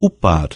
o par